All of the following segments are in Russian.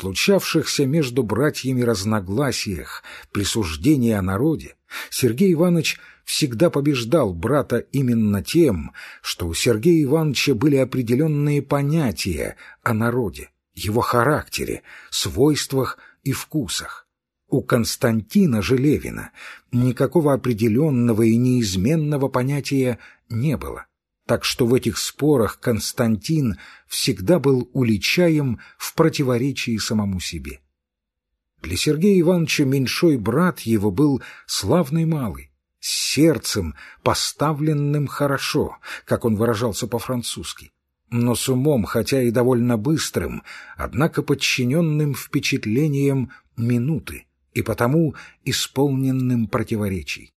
случавшихся между братьями разногласиях, присуждении о народе, Сергей Иванович всегда побеждал брата именно тем, что у Сергея Ивановича были определенные понятия о народе, его характере, свойствах и вкусах. У Константина Желевина никакого определенного и неизменного понятия не было, так что в этих спорах Константин всегда был уличаем в противоречии самому себе. Для Сергея Ивановича меньшой брат его был славный малый, с сердцем, поставленным хорошо, как он выражался по-французски, но с умом, хотя и довольно быстрым, однако подчиненным впечатлением минуты и потому исполненным противоречий.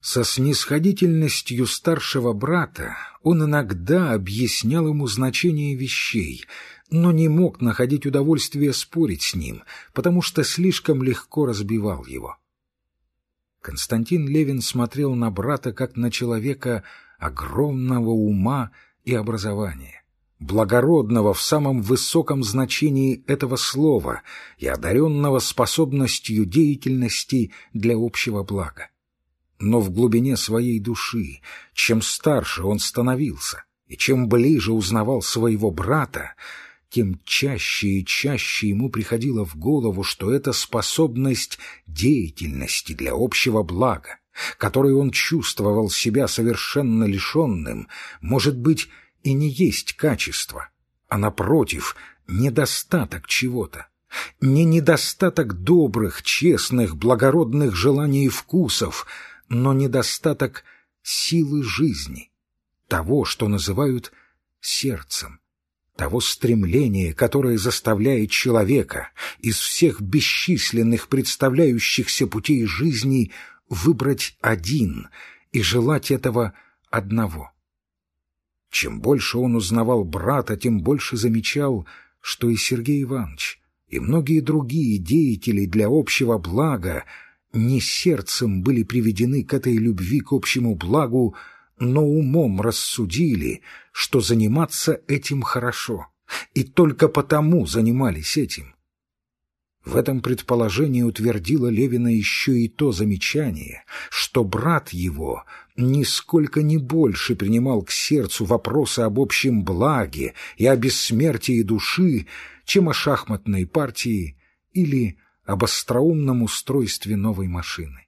Со снисходительностью старшего брата он иногда объяснял ему значение вещей, но не мог находить удовольствия спорить с ним, потому что слишком легко разбивал его. Константин Левин смотрел на брата как на человека огромного ума и образования, благородного в самом высоком значении этого слова и одаренного способностью деятельности для общего блага. Но в глубине своей души, чем старше он становился и чем ближе узнавал своего брата, тем чаще и чаще ему приходило в голову, что это способность деятельности для общего блага, которой он чувствовал себя совершенно лишенным, может быть, и не есть качество, а, напротив, недостаток чего-то. Не недостаток добрых, честных, благородных желаний и вкусов, но недостаток силы жизни, того, что называют сердцем того стремления, которое заставляет человека из всех бесчисленных представляющихся путей жизни выбрать один и желать этого одного. Чем больше он узнавал брата, тем больше замечал, что и Сергей Иванович, и многие другие деятели для общего блага не сердцем были приведены к этой любви к общему благу, но умом рассудили, что заниматься этим хорошо, и только потому занимались этим. В этом предположении утвердило Левина еще и то замечание, что брат его нисколько не больше принимал к сердцу вопросы об общем благе и о бессмертии души, чем о шахматной партии или об остроумном устройстве новой машины.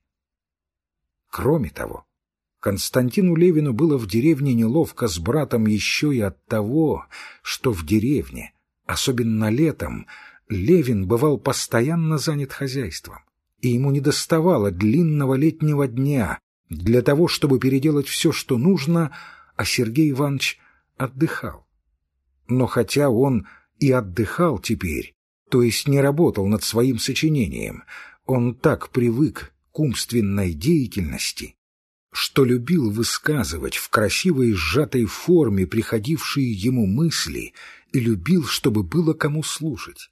Кроме того, Константину Левину было в деревне неловко с братом еще и от того, что в деревне, особенно летом, Левин бывал постоянно занят хозяйством, и ему недоставало длинного летнего дня для того, чтобы переделать все, что нужно, а Сергей Иванович отдыхал. Но хотя он и отдыхал теперь, то есть не работал над своим сочинением, он так привык к умственной деятельности, что любил высказывать в красивой сжатой форме приходившие ему мысли и любил, чтобы было кому слушать.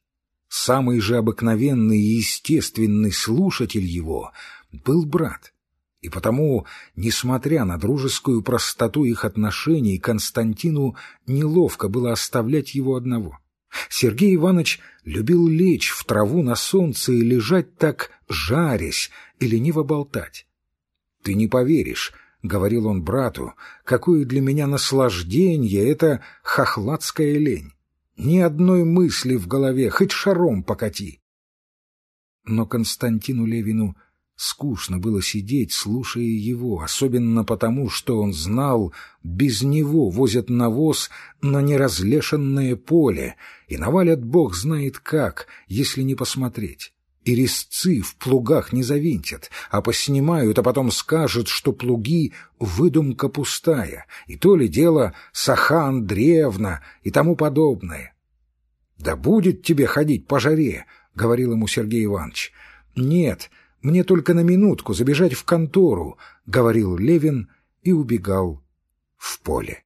Самый же обыкновенный и естественный слушатель его был брат. И потому, несмотря на дружескую простоту их отношений, Константину неловко было оставлять его одного. Сергей Иванович любил лечь в траву на солнце и лежать так, жарясь и лениво болтать. «Ты не поверишь», — говорил он брату, — «какое для меня наслаждение это хохладская лень! Ни одной мысли в голове, хоть шаром покати!» Но Константину Левину скучно было сидеть, слушая его, особенно потому, что он знал, без него возят навоз на неразлешенное поле и навалят бог знает как, если не посмотреть и резцы в плугах не завинтят, а поснимают, а потом скажут, что плуги — выдумка пустая, и то ли дело Саха Андреевна и тому подобное. «Да будет тебе ходить по жаре», — говорил ему Сергей Иванович. «Нет, мне только на минутку забежать в контору», — говорил Левин и убегал в поле.